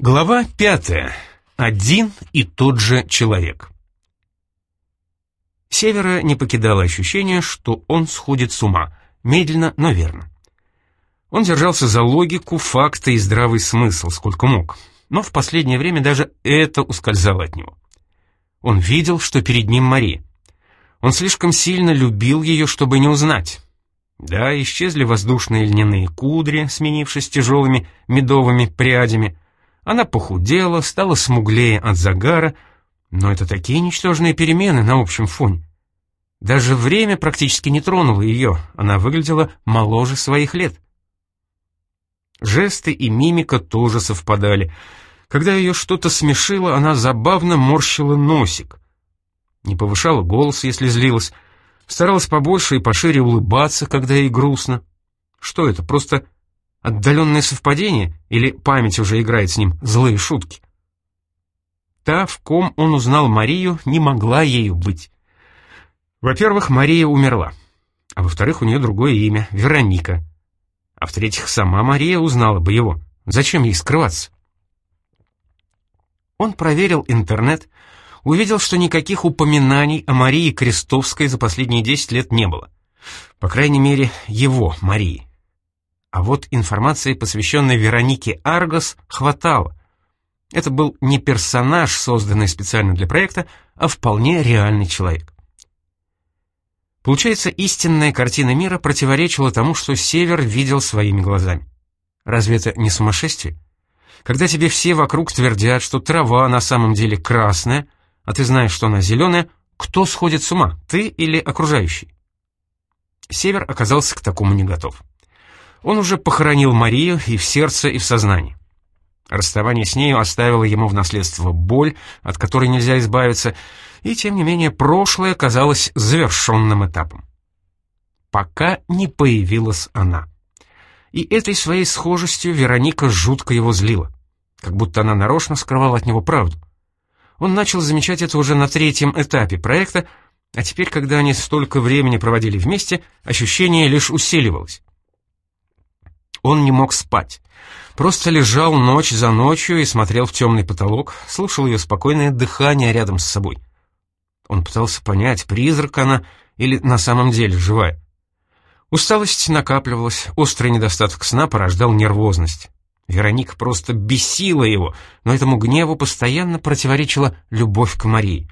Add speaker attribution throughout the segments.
Speaker 1: Глава пятая. Один и тот же человек. Севера не покидало ощущение, что он сходит с ума, медленно, но верно. Он держался за логику, факты и здравый смысл, сколько мог, но в последнее время даже это ускользало от него. Он видел, что перед ним Мария. Он слишком сильно любил ее, чтобы не узнать. Да, исчезли воздушные льняные кудри, сменившись тяжелыми медовыми прядями — она похудела, стала смуглее от загара, но это такие ничтожные перемены на общем фоне. Даже время практически не тронуло ее, она выглядела моложе своих лет. Жесты и мимика тоже совпадали. Когда ее что-то смешило, она забавно морщила носик. Не повышала голос, если злилась, старалась побольше и пошире улыбаться, когда ей грустно. Что это, просто Отдаленное совпадение или память уже играет с ним злые шутки? Та, в ком он узнал Марию, не могла ею быть. Во-первых, Мария умерла, а во-вторых, у нее другое имя — Вероника. А в-третьих, сама Мария узнала бы его. Зачем ей скрываться? Он проверил интернет, увидел, что никаких упоминаний о Марии Крестовской за последние 10 лет не было. По крайней мере, его, Марии. А вот информации, посвященной Веронике Аргос, хватало. Это был не персонаж, созданный специально для проекта, а вполне реальный человек. Получается, истинная картина мира противоречила тому, что Север видел своими глазами. Разве это не сумасшествие? Когда тебе все вокруг твердят, что трава на самом деле красная, а ты знаешь, что она зеленая, кто сходит с ума, ты или окружающий? Север оказался к такому не готов. Он уже похоронил Марию и в сердце, и в сознании. Расставание с нею оставило ему в наследство боль, от которой нельзя избавиться, и, тем не менее, прошлое казалось завершенным этапом. Пока не появилась она. И этой своей схожестью Вероника жутко его злила, как будто она нарочно скрывала от него правду. Он начал замечать это уже на третьем этапе проекта, а теперь, когда они столько времени проводили вместе, ощущение лишь усиливалось. Он не мог спать. Просто лежал ночь за ночью и смотрел в темный потолок, слушал ее спокойное дыхание рядом с собой. Он пытался понять, призрак она или на самом деле живая. Усталость накапливалась, острый недостаток сна порождал нервозность. Вероника просто бесила его, но этому гневу постоянно противоречила любовь к Марии.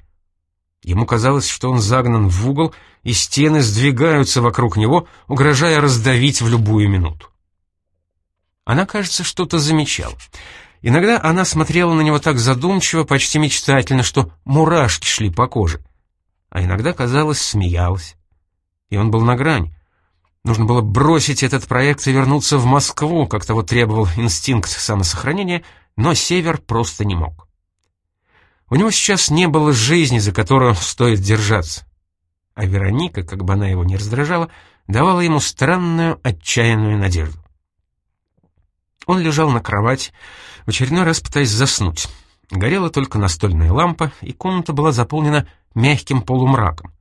Speaker 1: Ему казалось, что он загнан в угол, и стены сдвигаются вокруг него, угрожая раздавить в любую минуту. Она, кажется, что-то замечала. Иногда она смотрела на него так задумчиво, почти мечтательно, что мурашки шли по коже. А иногда, казалось, смеялась. И он был на грани. Нужно было бросить этот проект и вернуться в Москву, как того требовал инстинкт самосохранения, но Север просто не мог. У него сейчас не было жизни, за которую стоит держаться. А Вероника, как бы она его не раздражала, давала ему странную отчаянную надежду. Он лежал на кровати, в очередной раз пытаясь заснуть. Горела только настольная лампа, и комната была заполнена мягким полумраком.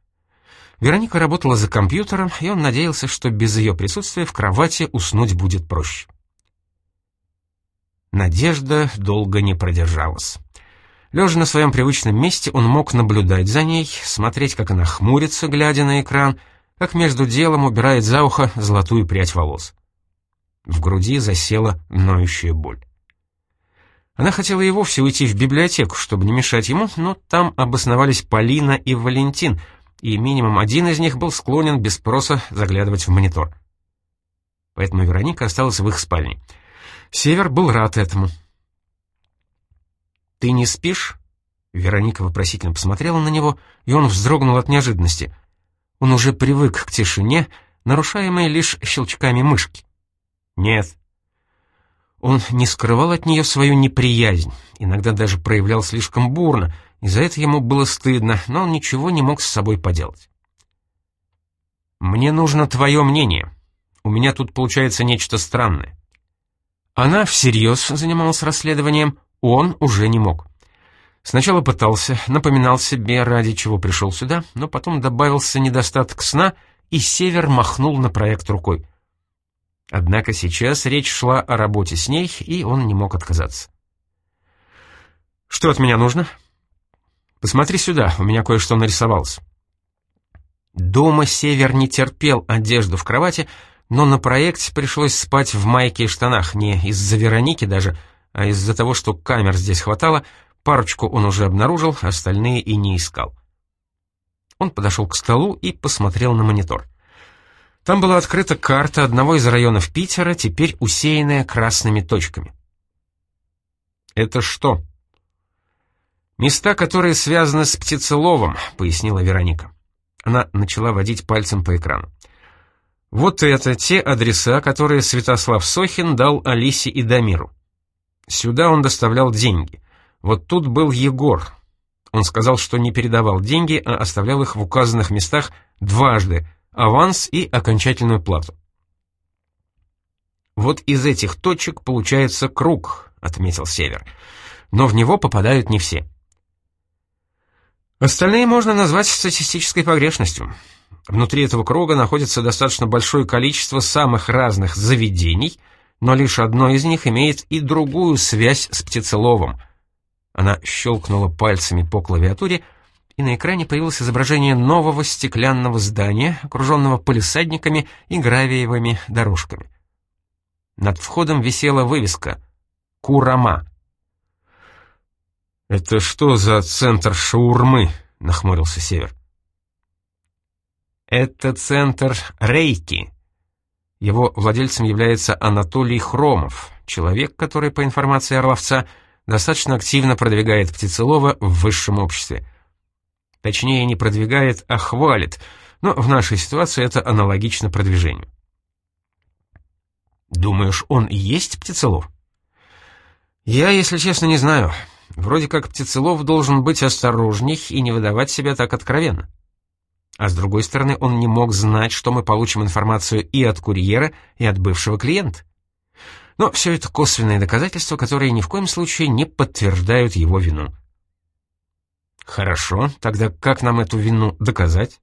Speaker 1: Вероника работала за компьютером, и он надеялся, что без ее присутствия в кровати уснуть будет проще. Надежда долго не продержалась. Лежа на своем привычном месте, он мог наблюдать за ней, смотреть, как она хмурится, глядя на экран, как между делом убирает за ухо золотую прядь волос. В груди засела ноющая боль. Она хотела и вовсе уйти в библиотеку, чтобы не мешать ему, но там обосновались Полина и Валентин, и минимум один из них был склонен без спроса заглядывать в монитор. Поэтому Вероника осталась в их спальне. Север был рад этому. «Ты не спишь?» Вероника вопросительно посмотрела на него, и он вздрогнул от неожиданности. Он уже привык к тишине, нарушаемой лишь щелчками мышки. Нет. Он не скрывал от нее свою неприязнь, иногда даже проявлял слишком бурно, и за это ему было стыдно, но он ничего не мог с собой поделать. «Мне нужно твое мнение. У меня тут получается нечто странное». Она всерьез занималась расследованием, он уже не мог. Сначала пытался, напоминал себе, ради чего пришел сюда, но потом добавился недостаток сна, и Север махнул на проект рукой. Однако сейчас речь шла о работе с ней, и он не мог отказаться. «Что от меня нужно?» «Посмотри сюда, у меня кое-что нарисовалось». Дома Север не терпел одежду в кровати, но на проекте пришлось спать в майке и штанах, не из-за Вероники даже, а из-за того, что камер здесь хватало, парочку он уже обнаружил, остальные и не искал. Он подошел к столу и посмотрел на монитор. Там была открыта карта одного из районов Питера, теперь усеянная красными точками. «Это что?» «Места, которые связаны с птицеловом», — пояснила Вероника. Она начала водить пальцем по экрану. Вот это те адреса, которые Святослав Сохин дал Алисе и Дамиру. Сюда он доставлял деньги. Вот тут был Егор. Он сказал, что не передавал деньги, а оставлял их в указанных местах дважды, аванс и окончательную плату. «Вот из этих точек получается круг», — отметил Север. «Но в него попадают не все». Остальные можно назвать статистической погрешностью. Внутри этого круга находится достаточно большое количество самых разных заведений, но лишь одно из них имеет и другую связь с птицеловом. Она щелкнула пальцами по клавиатуре, и на экране появилось изображение нового стеклянного здания, окруженного полисадниками и гравиевыми дорожками. Над входом висела вывеска «Курама». «Это что за центр шаурмы?» — нахмурился Север. «Это центр Рейки. Его владельцем является Анатолий Хромов, человек, который, по информации Орловца, достаточно активно продвигает птицелова в высшем обществе. Точнее, не продвигает, а хвалит, но в нашей ситуации это аналогично продвижению. Думаешь, он и есть птицелов? Я, если честно, не знаю. Вроде как Птицелов должен быть осторожней и не выдавать себя так откровенно. А с другой стороны, он не мог знать, что мы получим информацию и от курьера, и от бывшего клиента. Но все это косвенные доказательства, которые ни в коем случае не подтверждают его вину. Хорошо, тогда как нам эту вину доказать?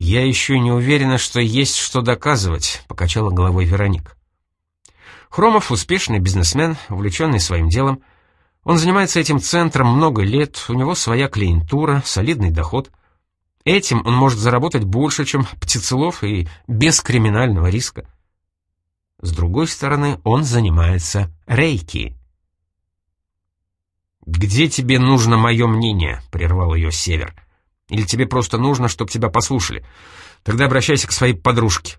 Speaker 1: Я еще не уверена, что есть что доказывать, покачала головой Вероник. Хромов успешный бизнесмен, увлеченный своим делом. Он занимается этим центром много лет, у него своя клиентура, солидный доход. Этим он может заработать больше, чем птицелов и без криминального риска. С другой стороны, он занимается рейки. «Где тебе нужно мое мнение?» — прервал ее Север. «Или тебе просто нужно, чтобы тебя послушали? Тогда обращайся к своей подружке».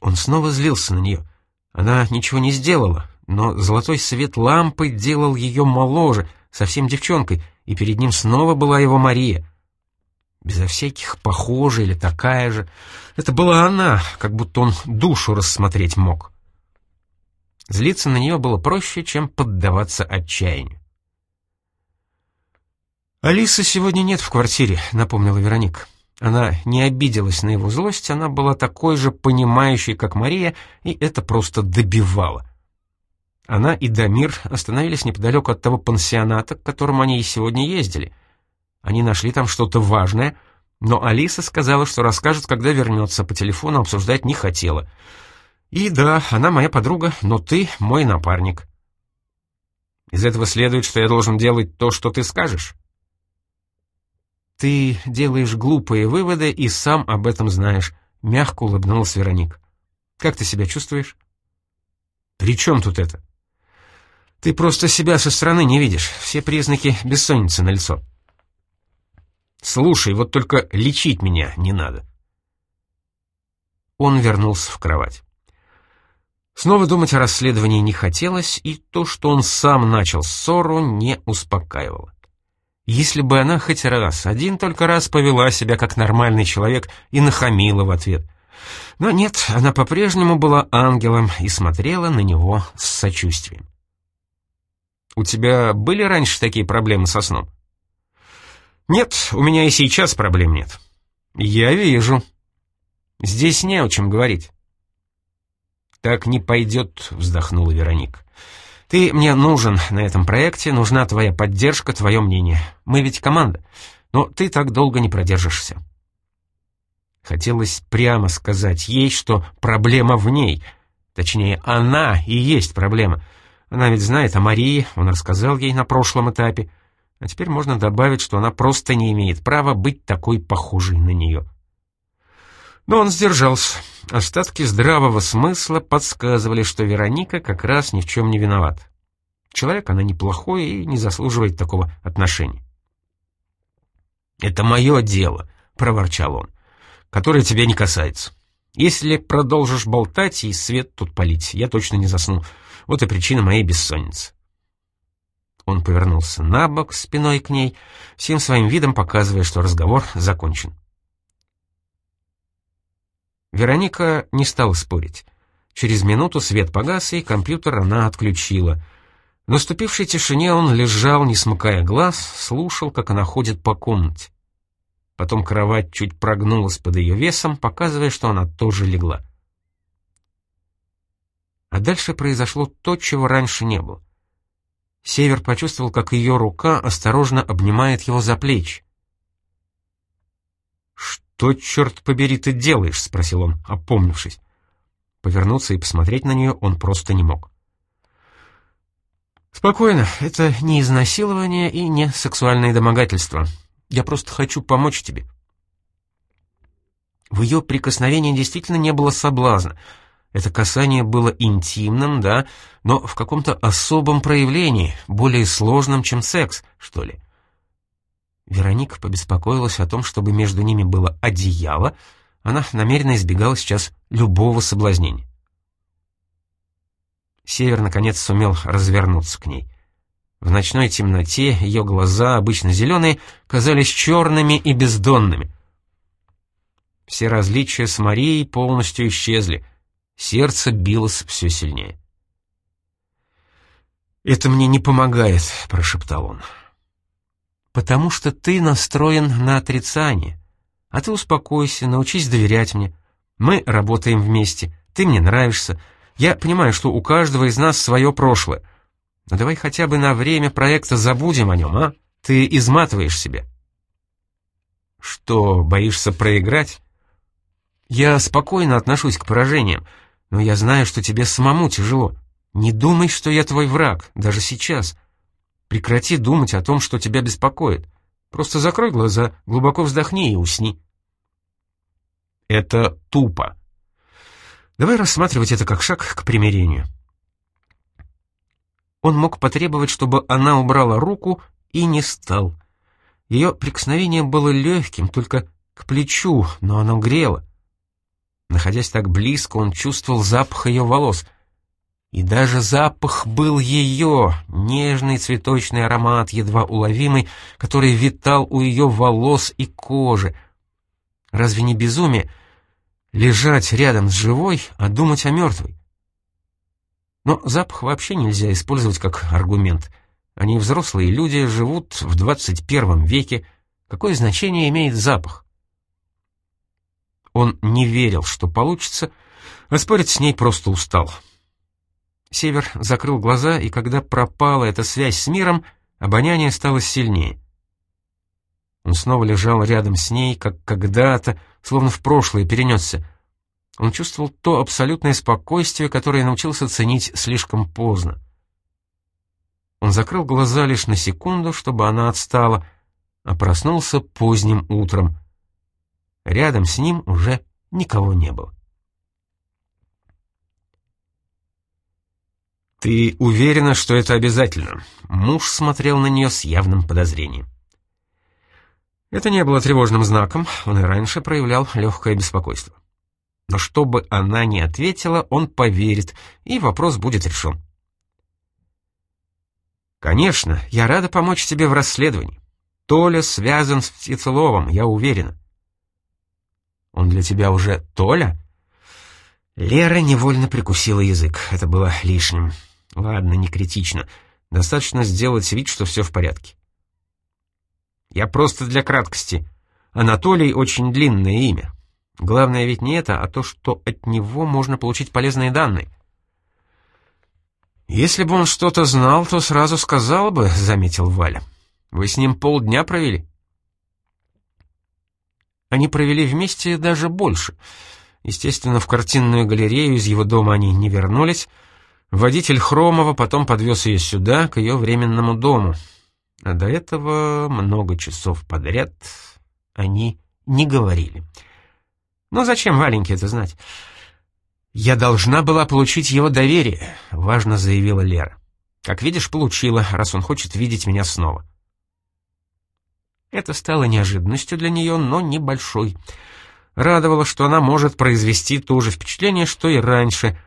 Speaker 1: Он снова злился на нее. Она ничего не сделала, но золотой свет лампы делал ее моложе, совсем девчонкой, и перед ним снова была его Мария. Безо всяких похожая или такая же. Это была она, как будто он душу рассмотреть мог. Злиться на нее было проще, чем поддаваться отчаянию. «Алисы сегодня нет в квартире», — напомнила Вероника. Она не обиделась на его злость, она была такой же понимающей, как Мария, и это просто добивало. Она и Дамир остановились неподалеку от того пансионата, к которому они и сегодня ездили. Они нашли там что-то важное, но Алиса сказала, что расскажет, когда вернется, по телефону обсуждать не хотела. И да, она моя подруга, но ты мой напарник. Из этого следует, что я должен делать то, что ты скажешь. «Ты делаешь глупые выводы и сам об этом знаешь», — мягко улыбнулась Вероник. «Как ты себя чувствуешь?» «При чем тут это?» «Ты просто себя со стороны не видишь. Все признаки бессонницы на лицо. «Слушай, вот только лечить меня не надо». Он вернулся в кровать. Снова думать о расследовании не хотелось, и то, что он сам начал ссору, не успокаивало. Если бы она хоть раз, один только раз повела себя как нормальный человек и нахамила в ответ. Но нет, она по-прежнему была ангелом и смотрела на него с сочувствием. «У тебя были раньше такие проблемы со сном?» «Нет, у меня и сейчас проблем нет». «Я вижу». «Здесь не о чем говорить». «Так не пойдет», — вздохнула Вероника. Ты мне нужен на этом проекте, нужна твоя поддержка, твое мнение. Мы ведь команда, но ты так долго не продержишься». Хотелось прямо сказать ей, что проблема в ней. Точнее, она и есть проблема. Она ведь знает о Марии, он рассказал ей на прошлом этапе. А теперь можно добавить, что она просто не имеет права быть такой похожей на нее. Но он сдержался. Остатки здравого смысла подсказывали, что Вероника как раз ни в чем не виновата. Человек она неплохой и не заслуживает такого отношения. «Это мое дело», — проворчал он, — «которое тебя не касается. Если продолжишь болтать и свет тут полить, я точно не засну. Вот и причина моей бессонницы». Он повернулся на бок спиной к ней, всем своим видом показывая, что разговор закончен. Вероника не стала спорить. Через минуту свет погас, и компьютер она отключила. В наступившей тишине он лежал, не смыкая глаз, слушал, как она ходит по комнате. Потом кровать чуть прогнулась под ее весом, показывая, что она тоже легла. А дальше произошло то, чего раньше не было. Север почувствовал, как ее рука осторожно обнимает его за плечи. «Что, черт побери, ты делаешь?» — спросил он, опомнившись. Повернуться и посмотреть на нее он просто не мог. «Спокойно, это не изнасилование и не сексуальное домогательство. Я просто хочу помочь тебе». В ее прикосновении действительно не было соблазна. Это касание было интимным, да, но в каком-то особом проявлении, более сложном, чем секс, что ли. Вероника побеспокоилась о том, чтобы между ними было одеяло, она намеренно избегала сейчас любого соблазнения. Север, наконец, сумел развернуться к ней. В ночной темноте ее глаза, обычно зеленые, казались черными и бездонными. Все различия с Марией полностью исчезли. Сердце билось все сильнее. «Это мне не помогает», — прошептал он. «Потому что ты настроен на отрицание. А ты успокойся, научись доверять мне. Мы работаем вместе, ты мне нравишься. Я понимаю, что у каждого из нас свое прошлое. Но давай хотя бы на время проекта забудем о нем, а? Ты изматываешь себя». «Что, боишься проиграть?» «Я спокойно отношусь к поражениям, но я знаю, что тебе самому тяжело. Не думай, что я твой враг, даже сейчас. Прекрати думать о том, что тебя беспокоит. Просто закрой глаза, глубоко вздохни и усни». «Это тупо», Давай рассматривать это как шаг к примирению. Он мог потребовать, чтобы она убрала руку, и не стал. Ее прикосновение было легким, только к плечу, но оно грело. Находясь так близко, он чувствовал запах ее волос. И даже запах был ее, нежный цветочный аромат, едва уловимый, который витал у ее волос и кожи. Разве не безумие лежать рядом с живой, а думать о мертвой? Но запах вообще нельзя использовать как аргумент. Они взрослые люди, живут в 21 веке. Какое значение имеет запах? Он не верил, что получится, а спорить с ней просто устал. Север закрыл глаза, и когда пропала эта связь с миром, обоняние стало сильнее. Он снова лежал рядом с ней, как когда-то, словно в прошлое перенесся. Он чувствовал то абсолютное спокойствие, которое научился ценить слишком поздно. Он закрыл глаза лишь на секунду, чтобы она отстала, а проснулся поздним утром. Рядом с ним уже никого не было. «Ты уверена, что это обязательно?» Муж смотрел на нее с явным подозрением. Это не было тревожным знаком, он и раньше проявлял легкое беспокойство. Но что бы она ни ответила, он поверит, и вопрос будет решен. «Конечно, я рада помочь тебе в расследовании. Толя связан с Птицеловым, я уверена». «Он для тебя уже Толя?» Лера невольно прикусила язык, это было лишним. Ладно, не критично. Достаточно сделать вид, что все в порядке. Я просто для краткости. Анатолий — очень длинное имя. Главное ведь не это, а то, что от него можно получить полезные данные. «Если бы он что-то знал, то сразу сказал бы», — заметил Валя. «Вы с ним полдня провели?» Они провели вместе даже больше. Естественно, в картинную галерею из его дома они не вернулись, Водитель Хромова потом подвез ее сюда, к ее временному дому. А до этого много часов подряд они не говорили. Но зачем Валеньке это знать? «Я должна была получить его доверие», — важно заявила Лера. «Как видишь, получила, раз он хочет видеть меня снова». Это стало неожиданностью для нее, но небольшой. Радовало, что она может произвести то же впечатление, что и раньше.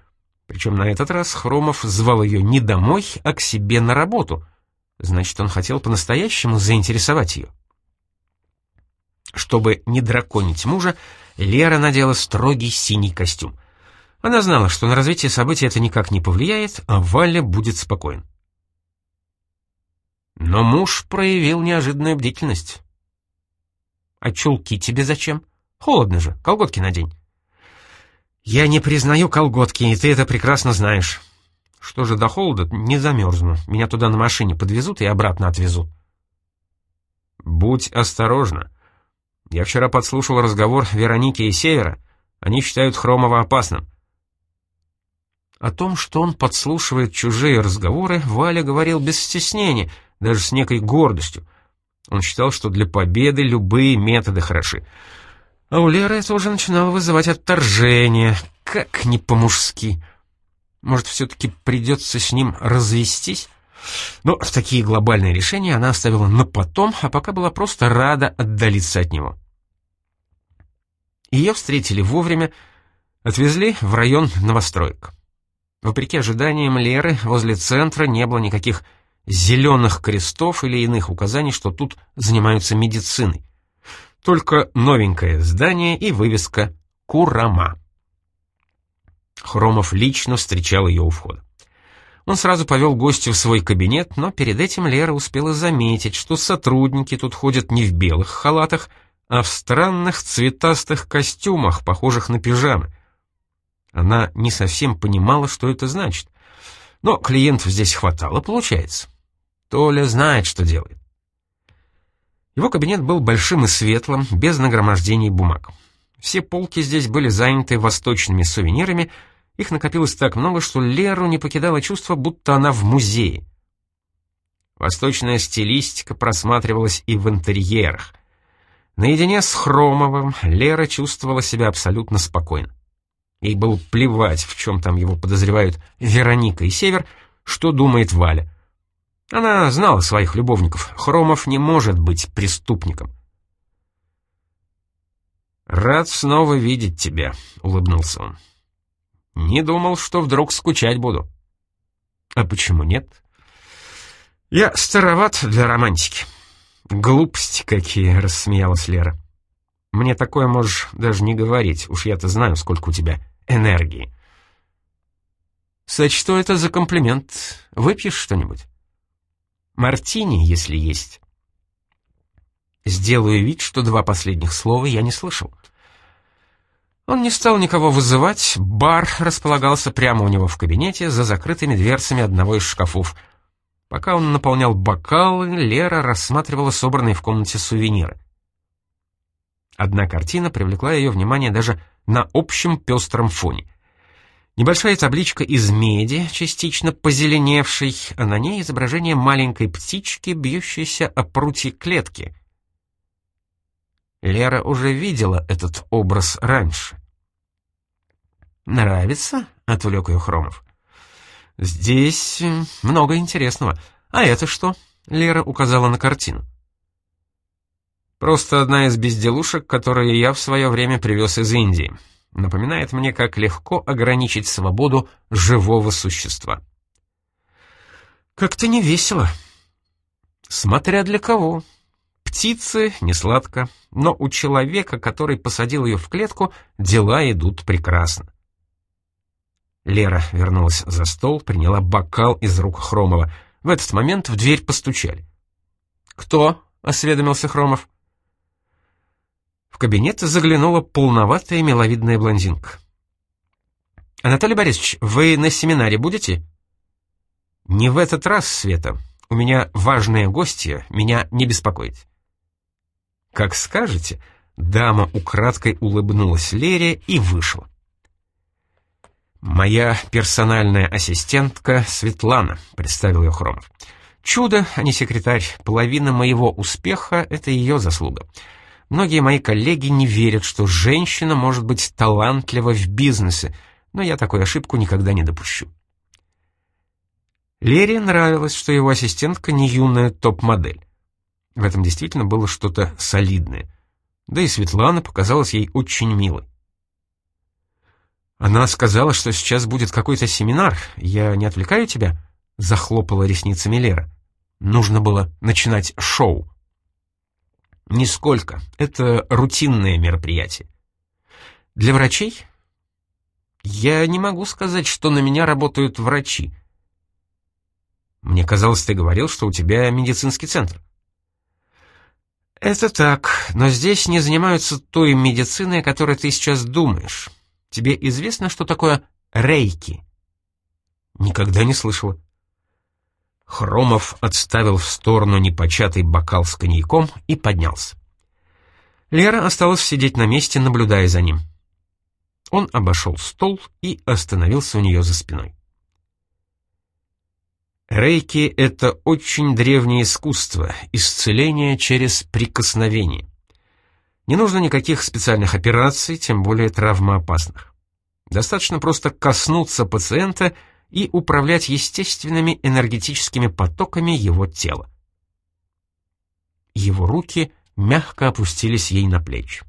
Speaker 1: Причем на этот раз Хромов звал ее не домой, а к себе на работу. Значит, он хотел по-настоящему заинтересовать ее. Чтобы не драконить мужа, Лера надела строгий синий костюм. Она знала, что на развитие событий это никак не повлияет, а Валя будет спокоен. Но муж проявил неожиданную бдительность. «А чулки тебе зачем? Холодно же, колготки надень». «Я не признаю колготки, и ты это прекрасно знаешь». «Что же до холода, не замерзну. Меня туда на машине подвезут и обратно отвезут». «Будь осторожна. Я вчера подслушал разговор Вероники и Севера. Они считают Хромова опасным». О том, что он подслушивает чужие разговоры, Валя говорил без стеснения, даже с некой гордостью. Он считал, что для победы любые методы хороши. А у Леры это уже начинало вызывать отторжение. Как не по-мужски. Может, все-таки придется с ним развестись? Но такие глобальные решения она оставила на потом, а пока была просто рада отдалиться от него. Ее встретили вовремя, отвезли в район новостроек. Вопреки ожиданиям Леры, возле центра не было никаких зеленых крестов или иных указаний, что тут занимаются медициной. Только новенькое здание и вывеска «Курама». Хромов лично встречал ее у входа. Он сразу повел гостю в свой кабинет, но перед этим Лера успела заметить, что сотрудники тут ходят не в белых халатах, а в странных цветастых костюмах, похожих на пижамы. Она не совсем понимала, что это значит. Но клиентов здесь хватало, получается. Толя знает, что делает. Его кабинет был большим и светлым, без нагромождений бумаг. Все полки здесь были заняты восточными сувенирами, их накопилось так много, что Леру не покидало чувство, будто она в музее. Восточная стилистика просматривалась и в интерьерах. Наедине с Хромовым Лера чувствовала себя абсолютно спокойно. Ей было плевать, в чем там его подозревают Вероника и Север, что думает Валя. Она знала своих любовников. Хромов не может быть преступником. «Рад снова видеть тебя», — улыбнулся он. «Не думал, что вдруг скучать буду». «А почему нет?» «Я староват для романтики». «Глупости какие», — рассмеялась Лера. «Мне такое можешь даже не говорить, уж я-то знаю, сколько у тебя энергии». «Сочту это за комплимент. Выпьешь что-нибудь?» Мартини, если есть. Сделаю вид, что два последних слова я не слышал. Он не стал никого вызывать, бар располагался прямо у него в кабинете за закрытыми дверцами одного из шкафов. Пока он наполнял бокалы, Лера рассматривала собранные в комнате сувениры. Одна картина привлекла ее внимание даже на общем пестром фоне — Небольшая табличка из меди, частично позеленевшей, а на ней изображение маленькой птички, бьющейся о прутье клетки. Лера уже видела этот образ раньше. «Нравится?» — отвлек ее Хромов. «Здесь много интересного. А это что?» — Лера указала на картину. «Просто одна из безделушек, которые я в свое время привез из Индии. Напоминает мне, как легко ограничить свободу живого существа. Как-то не весело. Смотря для кого. Птицы не сладко, но у человека, который посадил ее в клетку, дела идут прекрасно. Лера вернулась за стол, приняла бокал из рук Хромова. В этот момент в дверь постучали. «Кто?» — осведомился Хромов. В кабинет заглянула полноватая миловидная блондинка. «Анатолий Борисович, вы на семинаре будете?» «Не в этот раз, Света. У меня важные гости, меня не беспокоить». «Как скажете», — дама украдкой улыбнулась Лере и вышла. «Моя персональная ассистентка Светлана», — представил ее Хромов. «Чудо, а не секретарь. Половина моего успеха — это ее заслуга. Многие мои коллеги не верят, что женщина может быть талантлива в бизнесе, но я такую ошибку никогда не допущу». Лере нравилось, что его ассистентка не юная топ-модель. В этом действительно было что-то солидное. Да и Светлана показалась ей очень милой. «Она сказала, что сейчас будет какой-то семинар. Я не отвлекаю тебя?» — захлопала ресницами Лера. «Нужно было начинать шоу». «Нисколько. Это рутинное мероприятие». «Для врачей?» «Я не могу сказать, что на меня работают врачи». «Мне казалось, ты говорил, что у тебя медицинский центр». «Это так, но здесь не занимаются той медициной, о которой ты сейчас думаешь. Тебе известно, что такое рейки?» «Никогда не слышала». Хромов отставил в сторону непочатый бокал с коньяком и поднялся. Лера осталась сидеть на месте, наблюдая за ним. Он обошел стол и остановился у нее за спиной. Рейки — это очень древнее искусство, исцеление через прикосновение. Не нужно никаких специальных операций, тем более травмоопасных. Достаточно просто коснуться пациента и управлять естественными энергетическими потоками его тела. Его руки мягко опустились ей на плечи.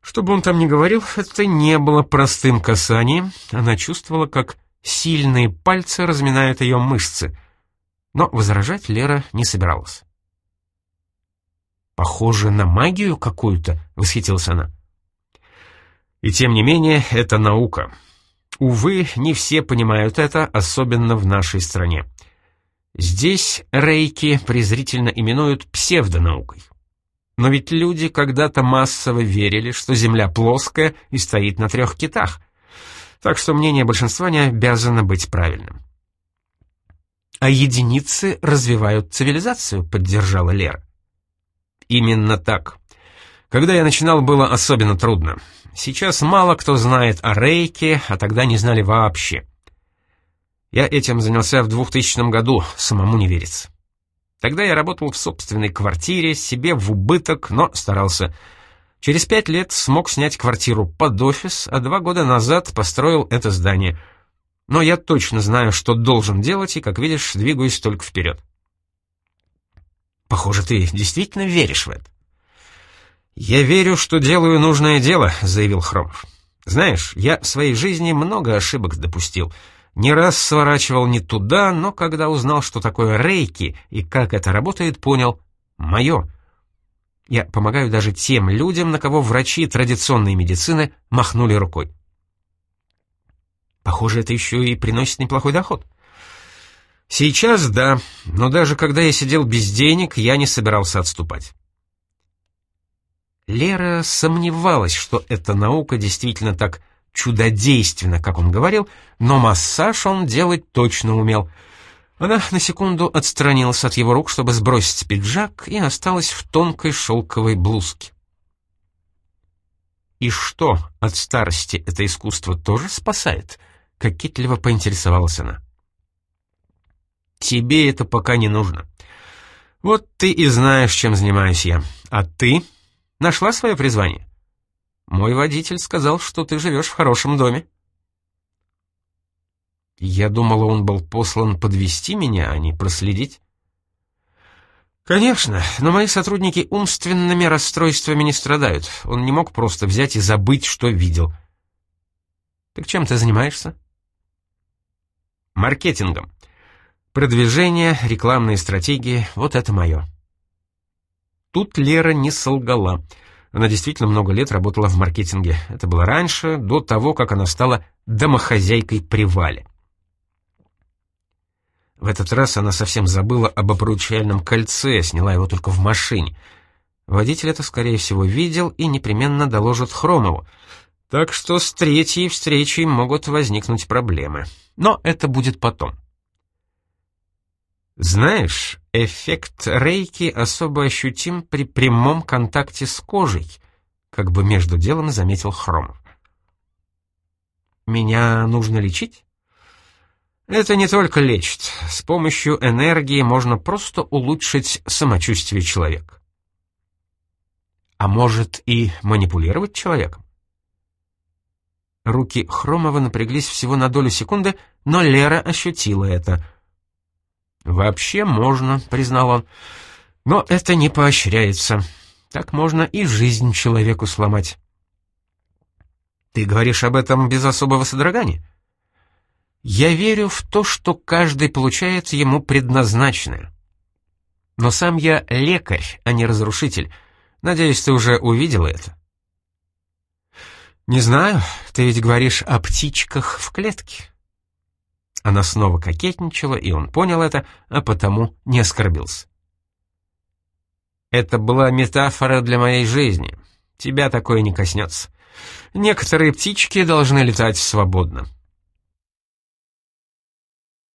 Speaker 1: Что бы он там ни говорил, это не было простым касанием, она чувствовала, как сильные пальцы разминают ее мышцы, но возражать Лера не собиралась. «Похоже на магию какую-то», — восхитилась она. «И тем не менее, это наука. Увы, не все понимают это, особенно в нашей стране. Здесь рейки презрительно именуют псевдонаукой. Но ведь люди когда-то массово верили, что Земля плоская и стоит на трех китах, так что мнение большинства не обязано быть правильным». «А единицы развивают цивилизацию», — поддержала Лера. Именно так. Когда я начинал, было особенно трудно. Сейчас мало кто знает о рейке, а тогда не знали вообще. Я этим занялся в 2000 году, самому не верится. Тогда я работал в собственной квартире, себе в убыток, но старался. Через пять лет смог снять квартиру под офис, а два года назад построил это здание. Но я точно знаю, что должен делать, и, как видишь, двигаюсь только вперед. Похоже, ты действительно веришь в это. «Я верю, что делаю нужное дело», — заявил Хромов. «Знаешь, я в своей жизни много ошибок допустил. Не раз сворачивал не туда, но когда узнал, что такое рейки и как это работает, понял — мое. Я помогаю даже тем людям, на кого врачи традиционной медицины махнули рукой. Похоже, это еще и приносит неплохой доход. Сейчас да, но даже когда я сидел без денег, я не собирался отступать. Лера сомневалась, что эта наука действительно так чудодейственна, как он говорил, но массаж он делать точно умел. Она на секунду отстранилась от его рук, чтобы сбросить пиджак, и осталась в тонкой шелковой блузке. «И что, от старости это искусство тоже спасает?» — кокетливо поинтересовалась она. Тебе это пока не нужно. Вот ты и знаешь, чем занимаюсь я. А ты нашла свое призвание? Мой водитель сказал, что ты живешь в хорошем доме. Я думала, он был послан подвести меня, а не проследить. Конечно, но мои сотрудники умственными расстройствами не страдают. Он не мог просто взять и забыть, что видел. Так чем ты занимаешься? Маркетингом. Продвижение, рекламные стратегии — вот это мое. Тут Лера не солгала. Она действительно много лет работала в маркетинге. Это было раньше, до того, как она стала домохозяйкой при Вале. В этот раз она совсем забыла об обручальном кольце, сняла его только в машине. Водитель это, скорее всего, видел и непременно доложит Хромову. Так что с третьей встречей могут возникнуть проблемы. Но это будет потом. Знаешь, эффект рейки особо ощутим при прямом контакте с кожей, как бы между делом заметил Хромов. Меня нужно лечить? Это не только лечит. С помощью энергии можно просто улучшить самочувствие человека. А может и манипулировать человеком? Руки Хромова напряглись всего на долю секунды, но Лера ощутила это. «Вообще можно», — признал он, — «но это не поощряется. Так можно и жизнь человеку сломать». «Ты говоришь об этом без особого содрогания?» «Я верю в то, что каждый получает ему предназначенное. Но сам я лекарь, а не разрушитель. Надеюсь, ты уже увидела это». «Не знаю, ты ведь говоришь о птичках в клетке». Она снова кокетничала, и он понял это, а потому не оскорбился. «Это была метафора для моей жизни. Тебя такое не коснется. Некоторые птички должны летать свободно».